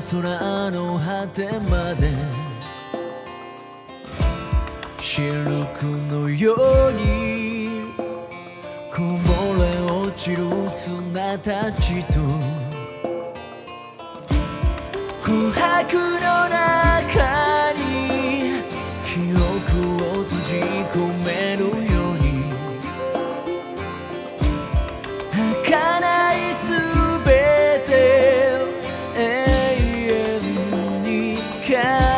空の果てまでシルクのようにこぼれ落ちる砂たちと。空白の中に記憶を閉じ込めるよに